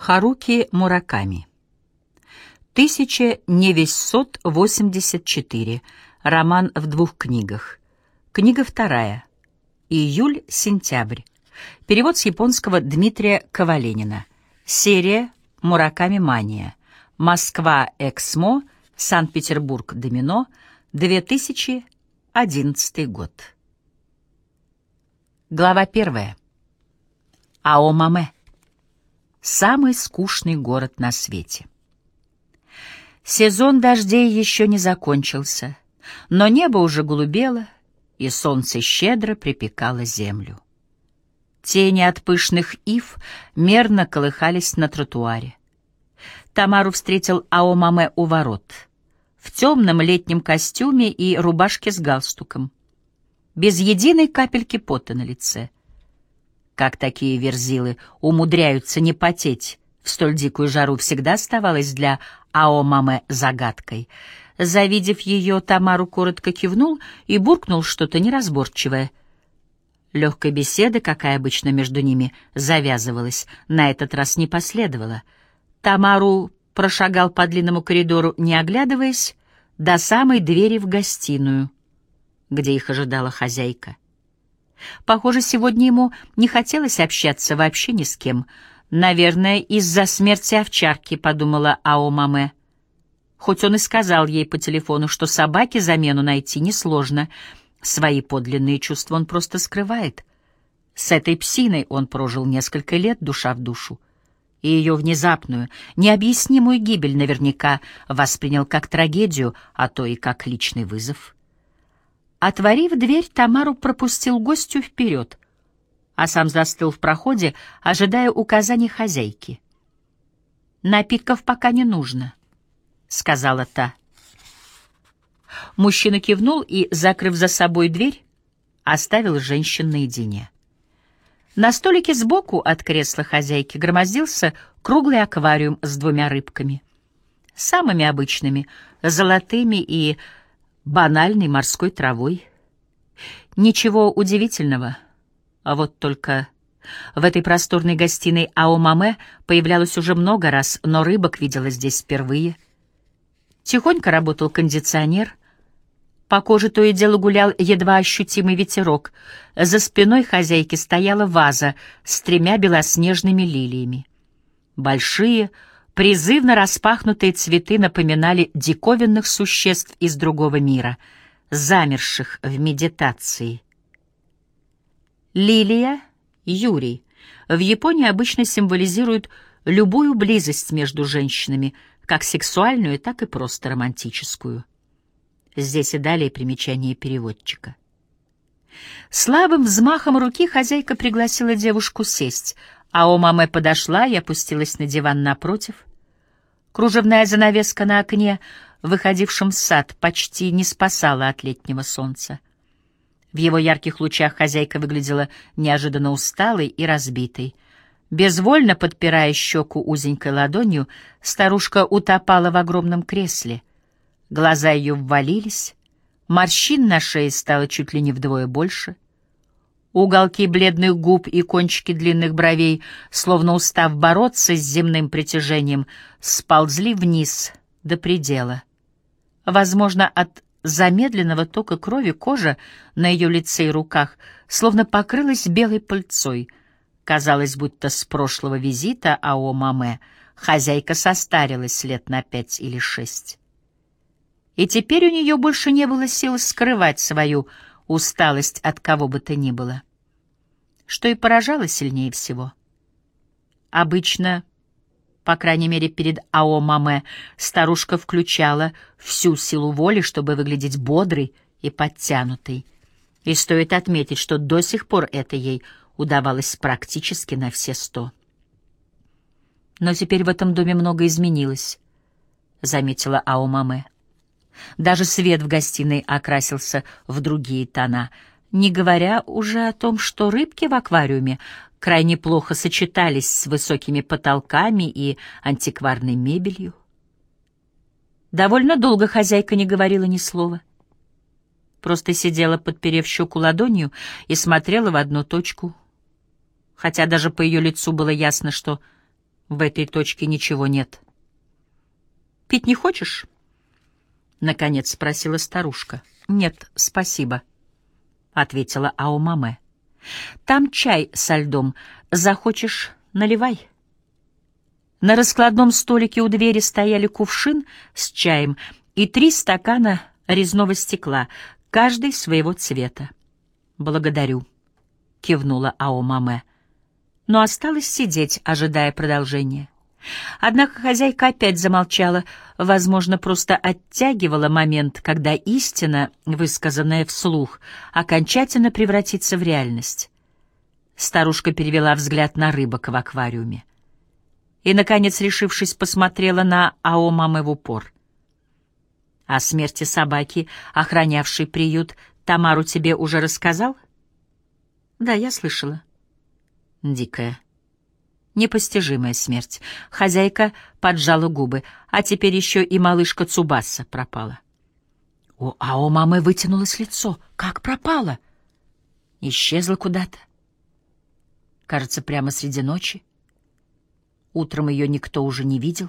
Харуки Мураками. 1984. Роман в двух книгах. Книга вторая. Июль-сентябрь. Перевод с японского Дмитрия Коваленина. Серия «Мураками Мания». Москва, Эксмо, Санкт-Петербург, Домино, 2011 год. Глава первая. Аомаме. Самый скучный город на свете. Сезон дождей еще не закончился, но небо уже голубело, и солнце щедро припекало землю. Тени от пышных ив мерно колыхались на тротуаре. Тамару встретил Аомаме у ворот, в темном летнем костюме и рубашке с галстуком, без единой капельки пота на лице — как такие верзилы умудряются не потеть в столь дикую жару, всегда оставалось для Аомаме загадкой. Завидев ее, Тамару коротко кивнул и буркнул что-то неразборчивое. Легкая беседа, какая обычно между ними завязывалась, на этот раз не последовала. Тамару прошагал по длинному коридору, не оглядываясь, до самой двери в гостиную, где их ожидала хозяйка. Похоже, сегодня ему не хотелось общаться вообще ни с кем. «Наверное, из-за смерти овчарки», — подумала Аомаме. Хоть он и сказал ей по телефону, что собаке замену найти несложно, свои подлинные чувства он просто скрывает. С этой псиной он прожил несколько лет душа в душу, и ее внезапную, необъяснимую гибель наверняка воспринял как трагедию, а то и как личный вызов. Отворив дверь, Тамару пропустил гостю вперед, а сам застыл в проходе, ожидая указаний хозяйки. «Напитков пока не нужно», — сказала та. Мужчина кивнул и, закрыв за собой дверь, оставил женщин наедине. На столике сбоку от кресла хозяйки громоздился круглый аквариум с двумя рыбками. Самыми обычными, золотыми и банальной морской травой. Ничего удивительного. А вот только в этой просторной гостиной Аомаме появлялась уже много раз, но рыбок видела здесь впервые. Тихонько работал кондиционер. По коже то и дело гулял едва ощутимый ветерок. За спиной хозяйки стояла ваза с тремя белоснежными лилиями. Большие, Призывно распахнутые цветы напоминали диковинных существ из другого мира, замерших в медитации. Лилия, Юрий, в Японии обычно символизирует любую близость между женщинами, как сексуальную, так и просто романтическую. Здесь и далее примечание переводчика. Слабым взмахом руки хозяйка пригласила девушку сесть, а Омаме подошла и опустилась на диван напротив — Кружевная занавеска на окне, выходившем в сад, почти не спасала от летнего солнца. В его ярких лучах хозяйка выглядела неожиданно усталой и разбитой. Безвольно подпирая щеку узенькой ладонью, старушка утопала в огромном кресле. Глаза ее ввалились, морщин на шее стало чуть ли не вдвое больше — Уголки бледных губ и кончики длинных бровей, словно устав бороться с земным притяжением, сползли вниз до предела. Возможно, от замедленного тока крови кожа на ее лице и руках словно покрылась белой пыльцой. Казалось, будто с прошлого визита Ао Маме хозяйка состарилась лет на пять или шесть. И теперь у нее больше не было сил скрывать свою усталость от кого бы то ни было. Что и поражало сильнее всего. Обычно, по крайней мере перед Ао Маме, старушка включала всю силу воли, чтобы выглядеть бодрой и подтянутой. И стоит отметить, что до сих пор это ей удавалось практически на все сто. Но теперь в этом доме много изменилось, — заметила Ао Маме. Даже свет в гостиной окрасился в другие тона, не говоря уже о том, что рыбки в аквариуме крайне плохо сочетались с высокими потолками и антикварной мебелью. Довольно долго хозяйка не говорила ни слова. Просто сидела, подперев щеку ладонью, и смотрела в одну точку, хотя даже по ее лицу было ясно, что В этой точке ничего нет. Пить не хочешь? Наконец спросила старушка. Нет, спасибо, ответила Аомаме. Там чай со льдом. Захочешь, наливай. На раскладном столике у двери стояли кувшин с чаем и три стакана резного стекла, каждый своего цвета. «Благодарю», — кивнула Аомаме, но осталось сидеть, ожидая продолжения. Однако хозяйка опять замолчала, возможно, просто оттягивала момент, когда истина, высказанная вслух, окончательно превратится в реальность. Старушка перевела взгляд на рыбок в аквариуме. И, наконец, решившись, посмотрела на Аомаме в упор. О смерти собаки, охранявшей приют, Тамару тебе уже рассказал? Да, я слышала. Дикая. Непостижимая смерть. Хозяйка поджала губы, а теперь еще и малышка Цубаса пропала. О, а у мамы вытянулось лицо. Как пропала? Исчезла куда-то. Кажется, прямо среди ночи. Утром ее никто уже не видел.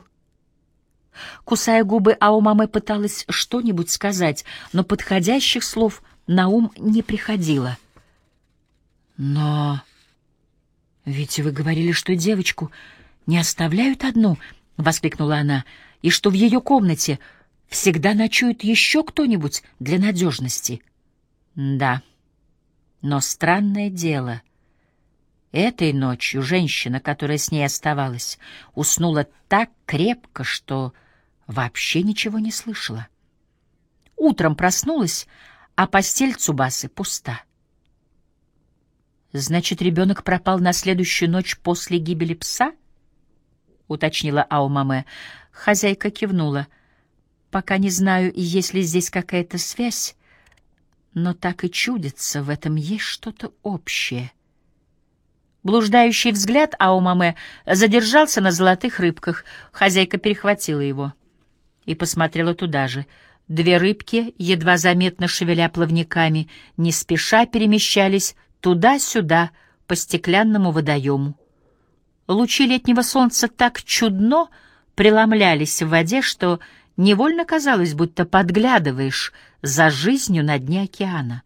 Кусая губы, Аомаме пыталась что-нибудь сказать, но подходящих слов на ум не приходило. «Но ведь вы говорили, что девочку не оставляют одну», — воскликнула она, «и что в ее комнате всегда ночует еще кто-нибудь для надежности». «Да, но странное дело». Этой ночью женщина, которая с ней оставалась, уснула так крепко, что вообще ничего не слышала. Утром проснулась, а постель Цубасы пуста. «Значит, ребенок пропал на следующую ночь после гибели пса?» — уточнила Аумаме. Хозяйка кивнула. «Пока не знаю, есть ли здесь какая-то связь, но так и чудится, в этом есть что-то общее». Блуждающий взгляд Аумаме задержался на золотых рыбках. Хозяйка перехватила его и посмотрела туда же. Две рыбки, едва заметно шевеля плавниками, не спеша перемещались туда-сюда по стеклянному водоему. Лучи летнего солнца так чудно преломлялись в воде, что невольно казалось, будто подглядываешь за жизнью на дне океана.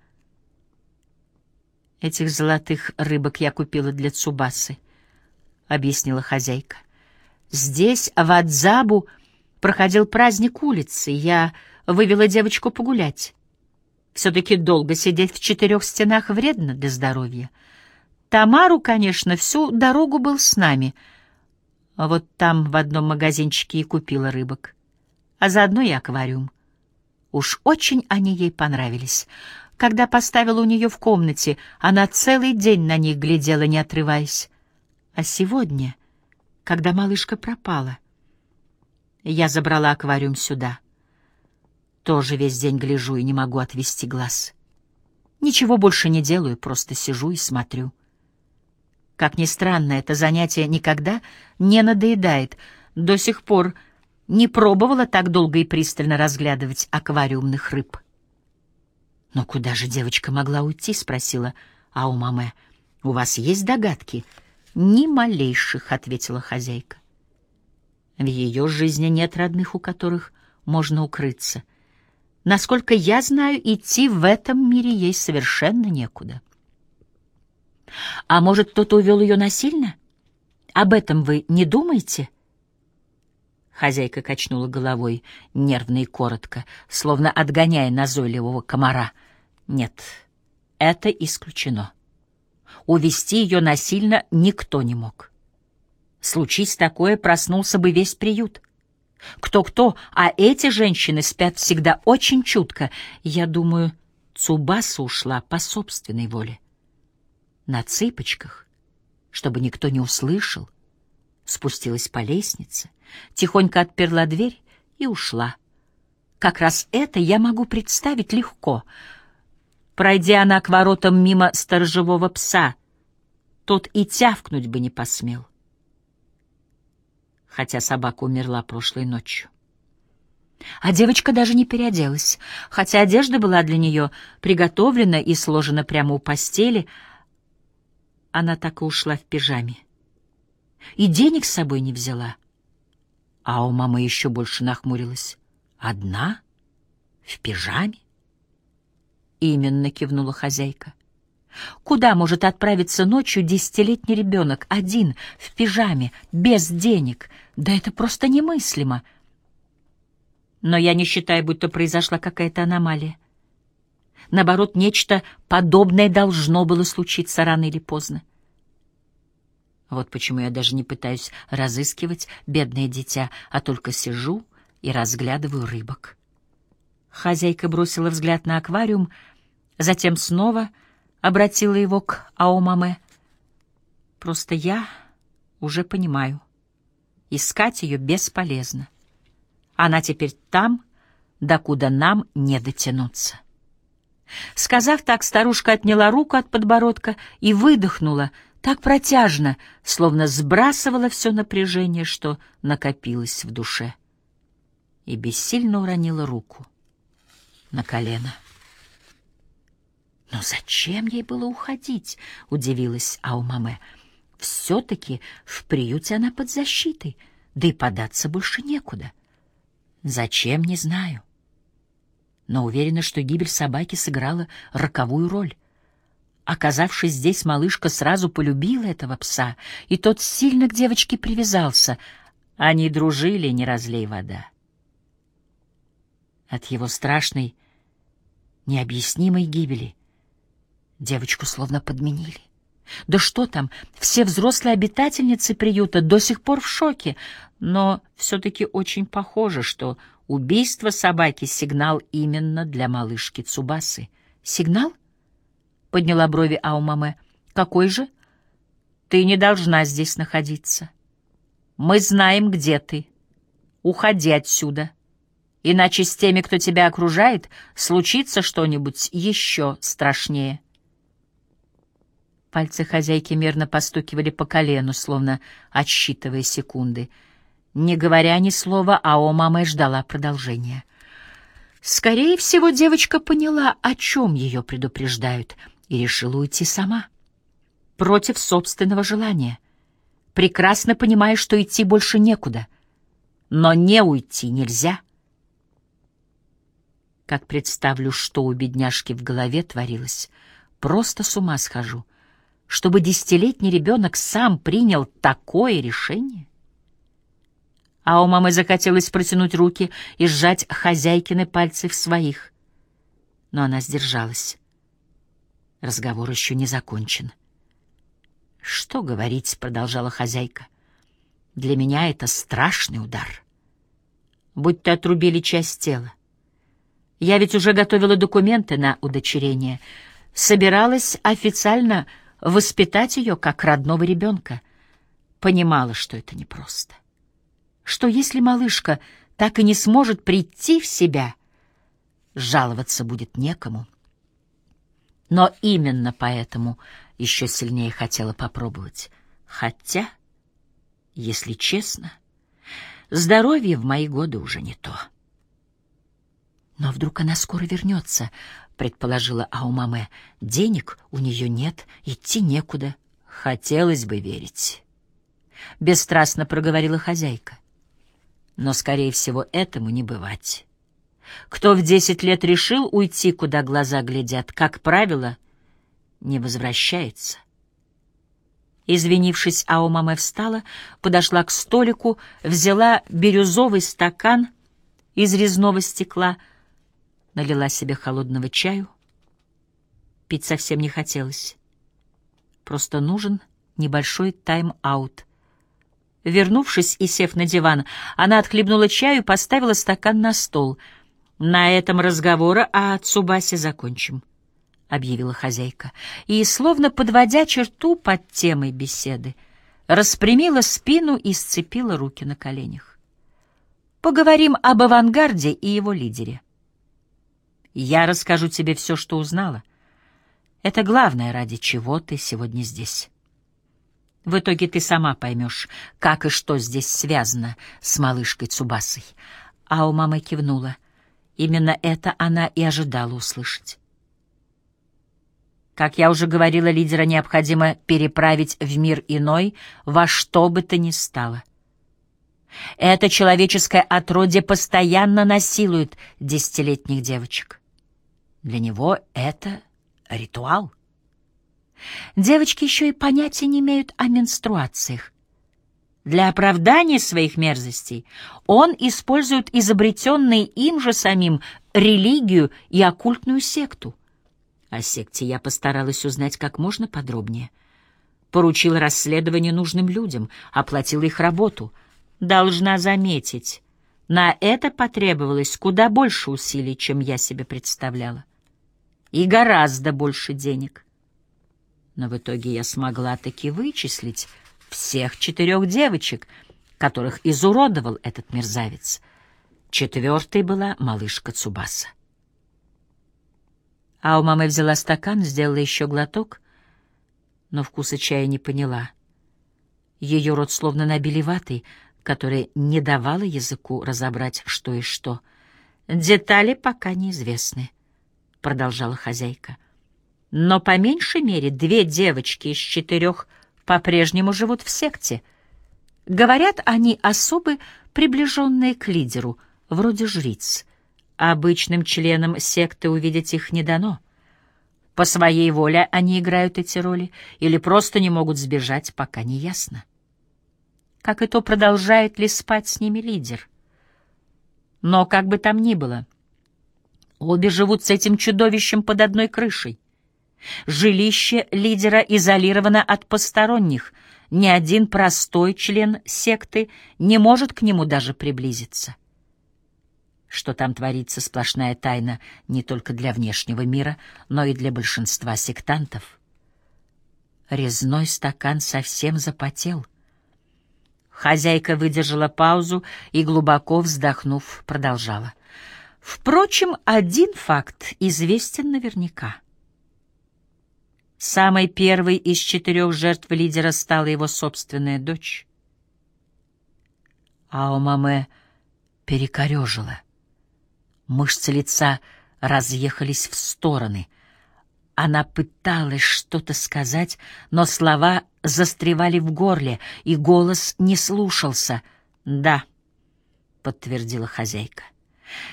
Этих золотых рыбок я купила для Цубасы, — объяснила хозяйка. Здесь, в Адзабу, проходил праздник улицы. Я вывела девочку погулять. Все-таки долго сидеть в четырех стенах вредно для здоровья. Тамару, конечно, всю дорогу был с нами. А вот там в одном магазинчике и купила рыбок. А заодно и аквариум. Уж очень они ей понравились. Когда поставила у нее в комнате, она целый день на них глядела, не отрываясь. А сегодня, когда малышка пропала, я забрала аквариум сюда. Тоже весь день гляжу и не могу отвести глаз. Ничего больше не делаю, просто сижу и смотрю. Как ни странно, это занятие никогда не надоедает. До сих пор не пробовала так долго и пристально разглядывать аквариумных рыб. «Но куда же девочка могла уйти?» — спросила Аумаме. «У вас есть догадки?» «Ни малейших», — ответила хозяйка. «В ее жизни нет родных, у которых можно укрыться. Насколько я знаю, идти в этом мире ей совершенно некуда». «А может, кто-то увел ее насильно? Об этом вы не думаете?» Хозяйка качнула головой нервно и коротко, словно отгоняя назойливого комара — нет, это исключено. Увести ее насильно никто не мог. Случись такое, проснулся бы весь приют. Кто-кто, а эти женщины спят всегда очень чутко. Я думаю, Цубаса ушла по собственной воле. На цыпочках, чтобы никто не услышал, спустилась по лестнице, тихонько отперла дверь и ушла. Как раз это я могу представить легко — Пройдя она к воротам мимо сторожевого пса, тот и тявкнуть бы не посмел. Хотя собака умерла прошлой ночью. А девочка даже не переоделась, хотя одежда была для нее приготовлена и сложена прямо у постели. Она так и ушла в пижаме. И денег с собой не взяла. А у мамы еще больше нахмурилась. Одна? В пижаме? Именно кивнула хозяйка. Куда может отправиться ночью десятилетний ребенок, один, в пижаме, без денег? Да это просто немыслимо. Но я не считаю, будто произошла какая-то аномалия. Наоборот, нечто подобное должно было случиться рано или поздно. Вот почему я даже не пытаюсь разыскивать бедное дитя, а только сижу и разглядываю рыбок. Хозяйка бросила взгляд на аквариум, затем снова обратила его к Аомаме. Просто я уже понимаю, искать ее бесполезно. Она теперь там, докуда нам не дотянуться. Сказав так, старушка отняла руку от подбородка и выдохнула, так протяжно, словно сбрасывала все напряжение, что накопилось в душе, и бессильно уронила руку на колено. «Но зачем ей было уходить?» — удивилась Аумаме. «Все-таки в приюте она под защитой, да и податься больше некуда. Зачем, не знаю. Но уверена, что гибель собаки сыграла роковую роль. Оказавшись здесь, малышка сразу полюбила этого пса, и тот сильно к девочке привязался. Они дружили, не разлей вода. От его страшной, необъяснимой гибели девочку словно подменили. Да что там, все взрослые обитательницы приюта до сих пор в шоке, но все-таки очень похоже, что убийство собаки — сигнал именно для малышки Цубасы. Сигнал? — подняла брови Аумаме. Какой же? Ты не должна здесь находиться. Мы знаем, где ты. Уходи отсюда. Иначе с теми, кто тебя окружает, случится что-нибудь еще страшнее. Пальцы хозяйки мерно постукивали по колену, словно отсчитывая секунды. Не говоря ни слова, Ао мама ждала продолжения. Скорее всего, девочка поняла, о чем ее предупреждают — и решила уйти сама, против собственного желания, прекрасно понимая, что идти больше некуда, но не уйти нельзя. Как представлю, что у бедняжки в голове творилось, просто с ума схожу, чтобы десятилетний ребенок сам принял такое решение. А у мамы захотелось протянуть руки и сжать хозяйкины пальцы в своих, но она сдержалась. Разговор еще не закончен. «Что говорить?» — продолжала хозяйка. «Для меня это страшный удар. Будь-то отрубили часть тела. Я ведь уже готовила документы на удочерение. Собиралась официально воспитать ее как родного ребенка. Понимала, что это непросто. Что если малышка так и не сможет прийти в себя, жаловаться будет некому». Но именно поэтому еще сильнее хотела попробовать. Хотя, если честно, здоровье в мои годы уже не то. Но вдруг она скоро вернется, предположила Аумаме. Денег у нее нет, идти некуда. Хотелось бы верить. Бесстрастно проговорила хозяйка. Но, скорее всего, этому не бывать. Кто в десять лет решил уйти, куда глаза глядят, как правило, не возвращается. Извинившись, Аомаме встала, подошла к столику, взяла бирюзовый стакан из резного стекла, налила себе холодного чаю. Пить совсем не хотелось. Просто нужен небольшой тайм-аут. Вернувшись и сев на диван, она отхлебнула чаю и поставила стакан на стол — «На этом разговоры о Цубасе закончим», — объявила хозяйка, и, словно подводя черту под темой беседы, распрямила спину и сцепила руки на коленях. «Поговорим об авангарде и его лидере. Я расскажу тебе все, что узнала. Это главное, ради чего ты сегодня здесь». В итоге ты сама поймешь, как и что здесь связано с малышкой Цубасой. А у мамы кивнула. Именно это она и ожидала услышать. Как я уже говорила, лидера необходимо переправить в мир иной во что бы то ни стало. Это человеческое отродье постоянно насилует десятилетних девочек. Для него это ритуал. Девочки еще и понятия не имеют о менструациях. Для оправдания своих мерзостей он использует изобретенные им же самим религию и оккультную секту — о секте я постаралась узнать как можно подробнее. Поручила расследование нужным людям, оплатила их работу. Должна заметить, на это потребовалось куда больше усилий, чем я себе представляла. И гораздо больше денег. Но в итоге я смогла таки вычислить всех четырех девочек, которых изуродовал этот мерзавец. Четвертой была малышка Цубаса. А у мамы взяла стакан, сделала еще глоток, но вкуса чая не поняла. Ее рот словно набили ватой, которая не давала языку разобрать, что и что. «Детали пока неизвестны», — продолжала хозяйка. «Но по меньшей мере две девочки из четырех по-прежнему живут в секте. Говорят, они особы, приближенные к лидеру, вроде жриц». Обычным членам секты увидеть их не дано. По своей воле они играют эти роли или просто не могут сбежать, пока не ясно. Как и то, продолжает ли спать с ними лидер. Но как бы там ни было, обе живут с этим чудовищем под одной крышей. Жилище лидера изолировано от посторонних, ни один простой член секты не может к нему даже приблизиться. Что там творится, сплошная тайна не только для внешнего мира, но и для большинства сектантов. Резной стакан совсем запотел. Хозяйка выдержала паузу и, глубоко вздохнув, продолжала. Впрочем, один факт известен наверняка. Самой первой из четырех жертв лидера стала его собственная дочь. А у мамы перекорежила. Мышцы лица разъехались в стороны. Она пыталась что-то сказать, но слова застревали в горле, и голос не слушался. «Да», — подтвердила хозяйка.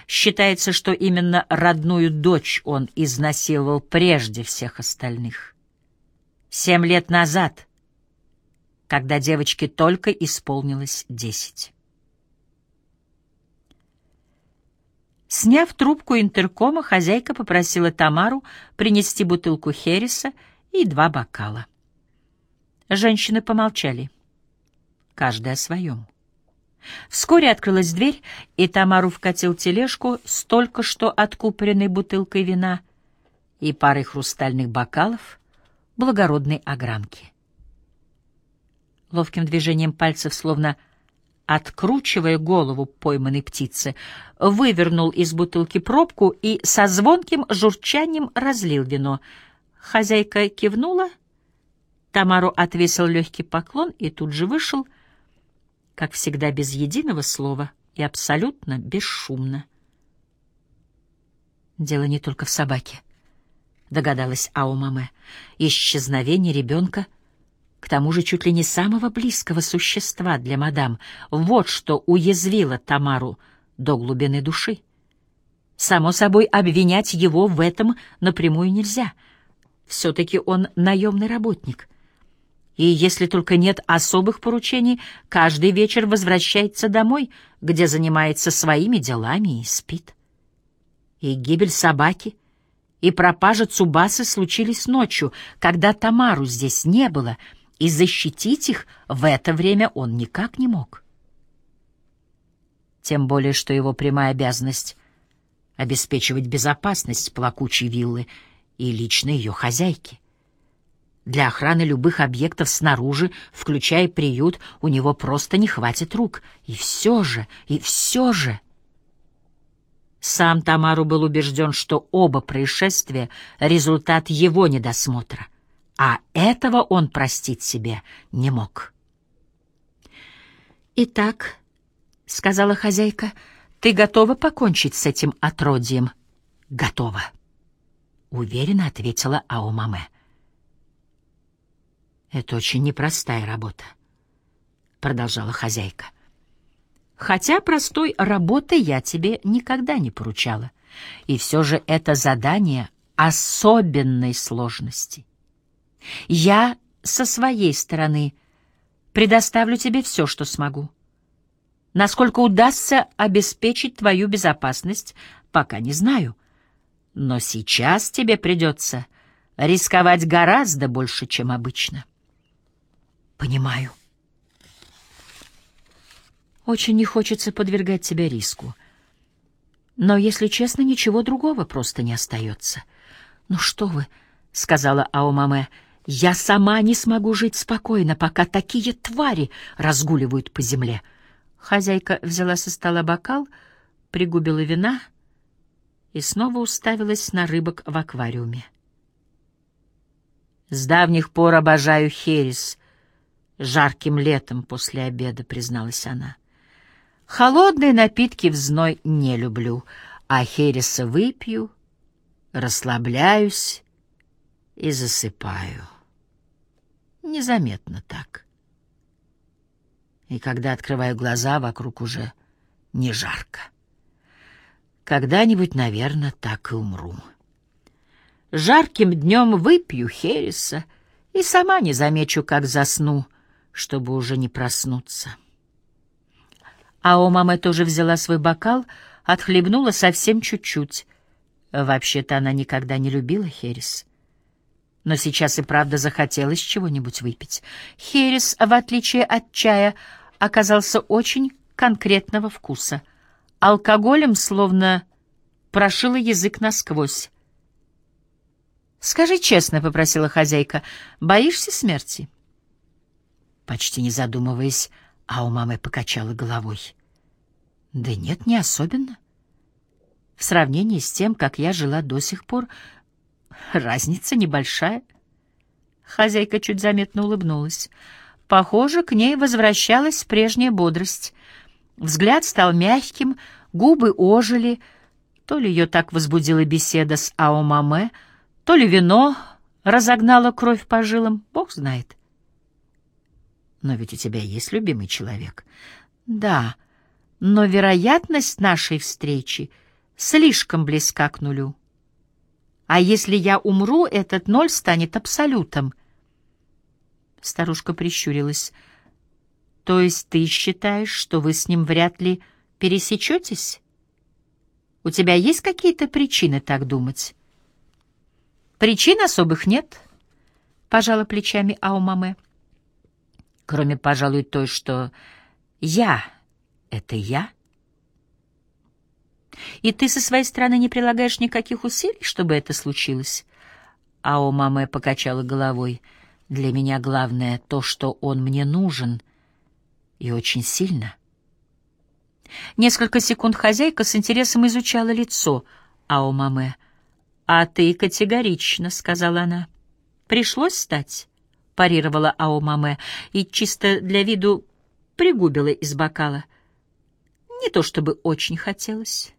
Считается, что именно родную дочь он изнасиловал прежде всех остальных. Семь лет назад, когда девочке только исполнилось десять. Сняв трубку интеркома, хозяйка попросила Тамару принести бутылку Хереса и два бокала. Женщины помолчали, каждая о своем. Вскоре открылась дверь, и Тамару вкатил тележку с только что откупоренной бутылкой вина и парой хрустальных бокалов благородной огранки. Ловким движением пальцев, словно откручивая голову пойманной птицы, вывернул из бутылки пробку и со звонким журчанием разлил вино. Хозяйка кивнула, Тамару отвесил легкий поклон и тут же вышел, как всегда, без единого слова и абсолютно бесшумно. Дело не только в собаке, догадалась Аумаме. Исчезновение ребенка — к тому же чуть ли не самого близкого существа для мадам. Вот что уязвило Тамару до глубины души. Само собой, обвинять его в этом напрямую нельзя. Все-таки он наемный работник. И если только нет особых поручений, каждый вечер возвращается домой, где занимается своими делами и спит. И гибель собаки, и пропажа Цубасы случились ночью, когда Тамару здесь не было — и защитить их в это время он никак не мог. Тем более, что его прямая обязанность — обеспечивать безопасность плакучей виллы и лично ее хозяйки. Для охраны любых объектов снаружи, включая приют, у него просто не хватит рук. И все же, и все же... Сам Тамару был убежден, что оба происшествия — результат его недосмотра а этого он простить себе не мог. «Итак», — сказала хозяйка, — «ты готова покончить с этим отродьем?» «Готова». уверенно ответила Аомаме. Это очень непростая работа, продолжала хозяйка. Хотя простой работы я тебе никогда не поручала. И все же это задание особенной сложности. Я со своей стороны предоставлю тебе все, что смогу. Насколько удастся обеспечить твою безопасность, пока не знаю. Но сейчас тебе придется рисковать гораздо больше, чем обычно. Понимаю. Очень не хочется подвергать тебя риску. Но, если честно, ничего другого просто не остается. «Ну что вы», — сказала Аомаме, — «я сама не смогу жить спокойно, пока такие твари разгуливают по земле». Хозяйка взяла со стола бокал, пригубила вина и снова уставилась на рыбок в аквариуме. «С давних пор обожаю херес. Жарким летом после обеда», — призналась она. «Холодные напитки в зной не люблю, а хереса выпью, расслабляюсь и засыпаю. Незаметно так» и когда открываю глаза, вокруг уже не жарко. Когда-нибудь, наверное, так и умру. Жарким днем выпью хереса и сама не замечу, как засну, чтобы уже не проснуться. А у мамы тоже взяла свой бокал, отхлебнула совсем чуть-чуть. Вообще-то она никогда не любила херес. Но сейчас и правда захотелось чего-нибудь выпить. Херес, в отличие от чая, оказался очень конкретного вкуса. Алкоголем словно прошила язык насквозь. «Скажи честно», — попросила хозяйка, — «боишься смерти?» Почти не задумываясь, а у мамы покачала головой. «Да нет, не особенно. В сравнении с тем, как я жила до сих пор, разница небольшая». Хозяйка чуть заметно улыбнулась. Похоже, к ней возвращалась прежняя бодрость. Взгляд стал мягким, губы ожили. То ли ее так возбудила беседа с Аомаме, то ли вино разогнало кровь по жилам, бог знает. Но ведь у тебя есть любимый человек. Да, но вероятность нашей встречи слишком близка к нулю. А если я умру, этот ноль станет абсолютом — Старушка прищурилась. «То есть ты считаешь, что вы с ним вряд ли пересечетесь? У тебя есть какие-то причины так думать?» «Причин особых нет», — пожала плечами Аумаме. «Кроме, пожалуй, той, что я — это я». «И ты со своей стороны не прилагаешь никаких усилий, чтобы это случилось?» Аумаме покачала головой — для меня главное то, что он мне нужен, и очень сильно. Несколько секунд хозяйка с интересом изучала лицо Аомаме. «А ты категорично», — сказала она. «Пришлось стать», — парировала Аомаме и чисто для виду пригубила из бокала. «Не то чтобы очень хотелось».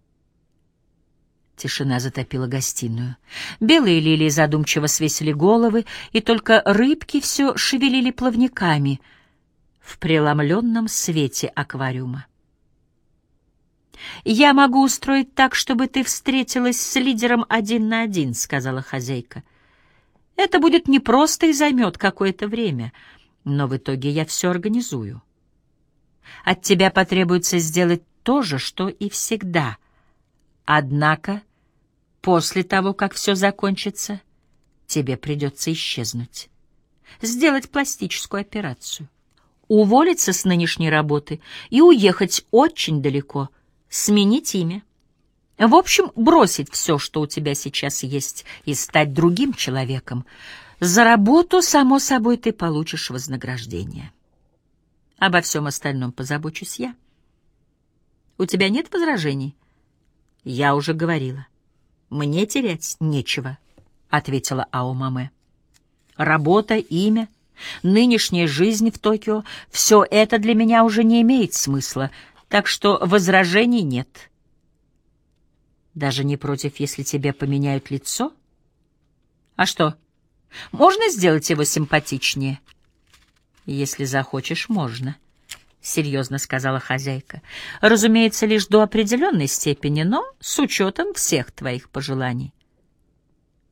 Тишина затопила гостиную. Белые лилии задумчиво свесили головы, и только рыбки все шевелили плавниками в преломленном свете аквариума. «Я могу устроить так, чтобы ты встретилась с лидером один на один», — сказала хозяйка. «Это будет непросто и займет какое-то время, но в итоге я все организую. От тебя потребуется сделать то же, что и всегда — Однако, после того, как все закончится, тебе придется исчезнуть. Сделать пластическую операцию. Уволиться с нынешней работы и уехать очень далеко, сменить имя. В общем, бросить все, что у тебя сейчас есть, и стать другим человеком. За работу, само собой, ты получишь вознаграждение. Обо всем остальном позабочусь я. У тебя нет возражений? Я уже говорила. Мне терять нечего, ответила Аомаме. Работа, имя, нынешняя жизнь в Токио — все это для меня уже не имеет смысла, так что возражений нет. Даже не против, если тебе поменяют лицо? А что, можно сделать его симпатичнее? Если захочешь, можно. — серьезно сказала хозяйка. «Разумеется, лишь до определенной степени, но с учетом всех твоих пожеланий».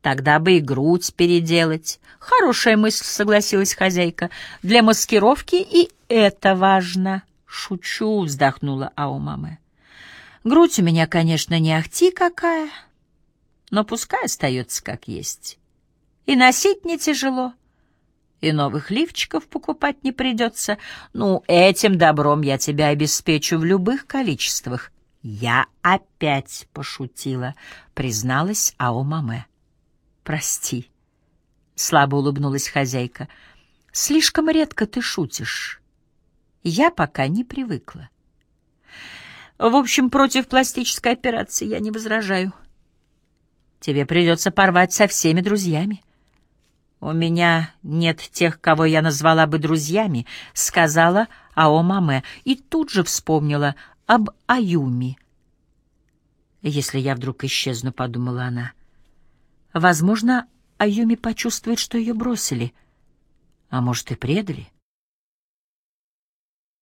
«Тогда бы и грудь переделать». «Хорошая мысль», — согласилась хозяйка. «Для маскировки и это важно». «Шучу», — вздохнула Аумаме. «Грудь у меня, конечно, не ахти какая, но пускай остается как есть. И носить не тяжело» и новых лифчиков покупать не придется. Ну, этим добром я тебя обеспечу в любых количествах. Я опять пошутила, призналась Аомаме. Прости, слабо улыбнулась хозяйка. Слишком редко ты шутишь. Я пока не привыкла. В общем, против пластической операции я не возражаю. Тебе придется порвать со всеми друзьями. «У меня нет тех, кого я назвала бы друзьями», — сказала Ао Маме, и тут же вспомнила об Аюми. «Если я вдруг исчезну», — подумала она, — «возможно, Аюми почувствует, что ее бросили, а может и предали».